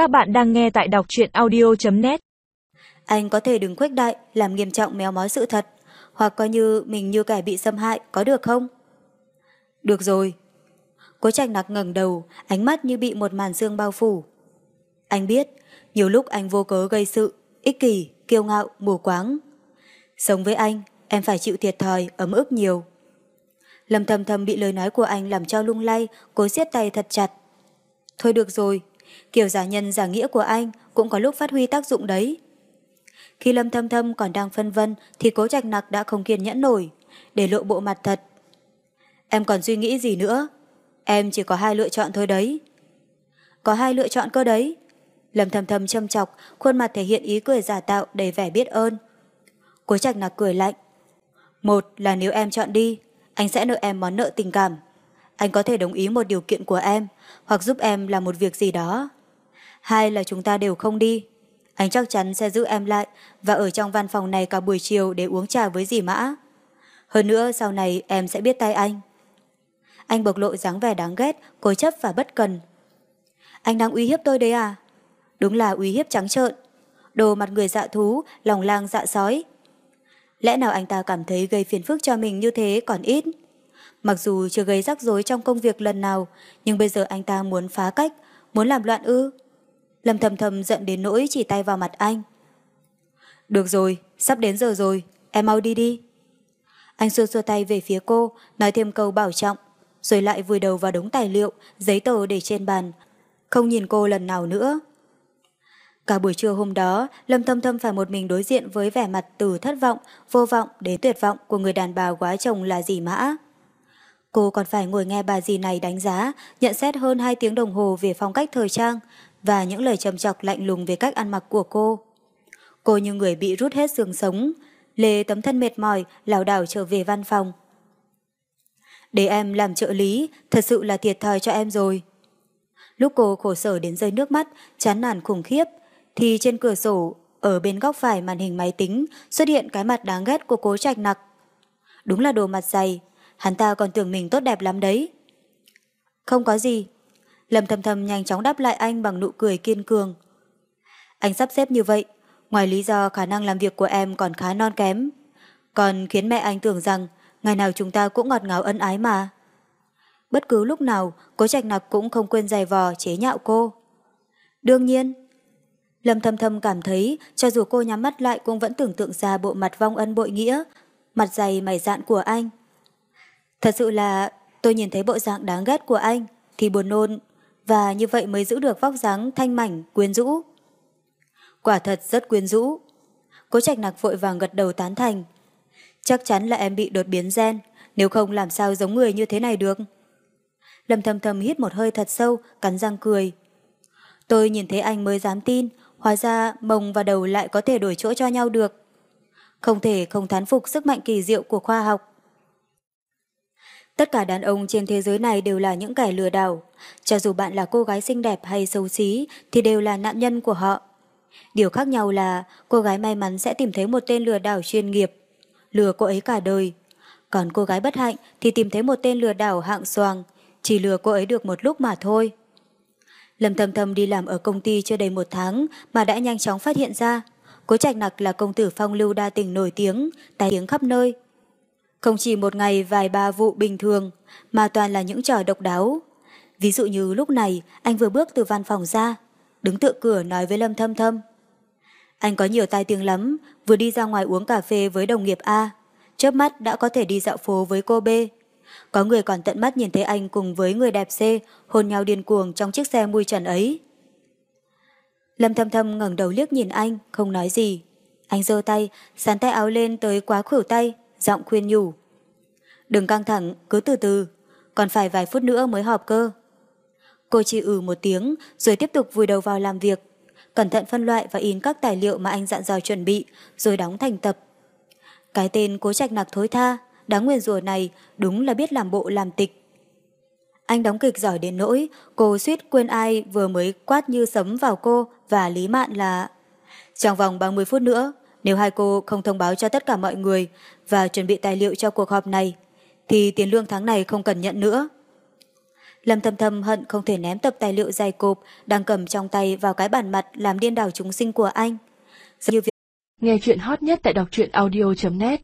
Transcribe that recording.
Các bạn đang nghe tại đọc truyện audio.net Anh có thể đừng khuếch đại, làm nghiêm trọng méo mó sự thật, hoặc coi như mình như kẻ bị xâm hại, có được không? Được rồi. Cố trạch nặc ngẩng đầu, ánh mắt như bị một màn xương bao phủ. Anh biết, nhiều lúc anh vô cớ gây sự, ích kỷ, kiêu ngạo, mù quáng. Sống với anh, em phải chịu thiệt thòi, ấm ức nhiều. Lâm thầm thầm bị lời nói của anh làm cho lung lay, cố siết tay thật chặt. Thôi được rồi, kiểu giả nhân giả nghĩa của anh cũng có lúc phát huy tác dụng đấy. Khi Lâm Thâm Thâm còn đang phân vân thì cố trạch nặc đã không kiên nhẫn nổi, để lộ bộ mặt thật. Em còn suy nghĩ gì nữa? Em chỉ có hai lựa chọn thôi đấy. Có hai lựa chọn cơ đấy. Lâm Thâm Thâm châm chọc, khuôn mặt thể hiện ý cười giả tạo đầy vẻ biết ơn. Cố trạch nặc cười lạnh. Một là nếu em chọn đi, anh sẽ nợ em món nợ tình cảm. Anh có thể đồng ý một điều kiện của em, hoặc giúp em làm một việc gì đó. Hai là chúng ta đều không đi. Anh chắc chắn sẽ giữ em lại và ở trong văn phòng này cả buổi chiều để uống trà với dì Mã. Hơn nữa sau này em sẽ biết tay anh. Anh bộc lộ dáng vẻ đáng ghét, cố chấp và bất cần. Anh đang uy hiếp tôi đấy à? Đúng là uy hiếp trắng trợn. Đồ mặt người dạ thú, lòng lang dạ sói. Lẽ nào anh ta cảm thấy gây phiền phức cho mình như thế còn ít? Mặc dù chưa gây rắc rối trong công việc lần nào, nhưng bây giờ anh ta muốn phá cách, muốn làm loạn ư. Lâm thầm thầm giận đến nỗi chỉ tay vào mặt anh. Được rồi, sắp đến giờ rồi, em mau đi đi. Anh xua xua tay về phía cô, nói thêm câu bảo trọng, rồi lại vùi đầu vào đống tài liệu, giấy tờ để trên bàn, không nhìn cô lần nào nữa. Cả buổi trưa hôm đó, Lâm Thâm Thâm phải một mình đối diện với vẻ mặt từ thất vọng, vô vọng đến tuyệt vọng của người đàn bà quá chồng là dì Mã. Cô còn phải ngồi nghe bà dì này đánh giá, nhận xét hơn 2 tiếng đồng hồ về phong cách thời trang và những lời trầm chọc lạnh lùng về cách ăn mặc của cô. Cô như người bị rút hết xương sống, lê tấm thân mệt mỏi, lảo đảo trở về văn phòng. Để em làm trợ lý, thật sự là thiệt thòi cho em rồi. Lúc cô khổ sở đến rơi nước mắt, chán nản khủng khiếp, thì trên cửa sổ, ở bên góc phải màn hình máy tính xuất hiện cái mặt đáng ghét của cố trạch nặc. Đúng là đồ mặt dày, hắn ta còn tưởng mình tốt đẹp lắm đấy. Không có gì. Lâm thầm thầm nhanh chóng đáp lại anh bằng nụ cười kiên cường. Anh sắp xếp như vậy, ngoài lý do khả năng làm việc của em còn khá non kém, còn khiến mẹ anh tưởng rằng ngày nào chúng ta cũng ngọt ngào ân ái mà. Bất cứ lúc nào, cố trạch nặc cũng không quên giày vò chế nhạo cô. Đương nhiên, Lâm thầm thầm cảm thấy cho dù cô nhắm mắt lại cũng vẫn tưởng tượng ra bộ mặt vong ân bội nghĩa, mặt dày mày dạn của anh. Thật sự là tôi nhìn thấy bộ dạng đáng ghét của anh thì buồn nôn và như vậy mới giữ được vóc dáng thanh mảnh, quyến rũ. Quả thật rất quyến rũ. Cố trạch nặc vội vàng gật đầu tán thành. Chắc chắn là em bị đột biến gen, nếu không làm sao giống người như thế này được. Lâm thầm thầm hít một hơi thật sâu, cắn răng cười. Tôi nhìn thấy anh mới dám tin, hóa ra mông và đầu lại có thể đổi chỗ cho nhau được. Không thể không thán phục sức mạnh kỳ diệu của khoa học. Tất cả đàn ông trên thế giới này đều là những kẻ lừa đảo. Cho dù bạn là cô gái xinh đẹp hay xấu xí thì đều là nạn nhân của họ. Điều khác nhau là cô gái may mắn sẽ tìm thấy một tên lừa đảo chuyên nghiệp, lừa cô ấy cả đời. Còn cô gái bất hạnh thì tìm thấy một tên lừa đảo hạng xoàng, chỉ lừa cô ấy được một lúc mà thôi. Lâm Thầm Thầm đi làm ở công ty chưa đầy một tháng mà đã nhanh chóng phát hiện ra. Cố Trạch Nặc là công tử phong lưu đa tình nổi tiếng, tài tiếng khắp nơi. Không chỉ một ngày vài ba vụ bình thường, mà toàn là những trò độc đáo. Ví dụ như lúc này, anh vừa bước từ văn phòng ra, đứng tựa cửa nói với Lâm Thâm Thâm. Anh có nhiều tai tiếng lắm, vừa đi ra ngoài uống cà phê với đồng nghiệp A, chớp mắt đã có thể đi dạo phố với cô B. Có người còn tận mắt nhìn thấy anh cùng với người đẹp C hôn nhau điên cuồng trong chiếc xe mui trần ấy. Lâm thâm thâm ngẩng đầu liếc nhìn anh, không nói gì. Anh giơ tay, sán tay áo lên tới quá khuỷu tay, giọng khuyên nhủ. Đừng căng thẳng, cứ từ từ, còn phải vài phút nữa mới họp cơ. Cô chỉ ừ một tiếng, rồi tiếp tục vùi đầu vào làm việc, cẩn thận phân loại và in các tài liệu mà anh dặn dò chuẩn bị, rồi đóng thành tập. Cái tên cố trạch nặc thối tha, đáng nguyên rùa này đúng là biết làm bộ làm tịch. Anh đóng kịch giỏi đến nỗi, cô suýt quên ai vừa mới quát như sấm vào cô và Lý Mạn là Trong vòng 30 phút nữa, nếu hai cô không thông báo cho tất cả mọi người và chuẩn bị tài liệu cho cuộc họp này, thì tiền lương tháng này không cần nhận nữa. Lâm thầm thầm hận không thể ném tập tài liệu dày cộp đang cầm trong tay vào cái bàn mặt làm điên đảo chúng sinh của anh. Nghe chuyện hot nhất tại đọc truyện audio.net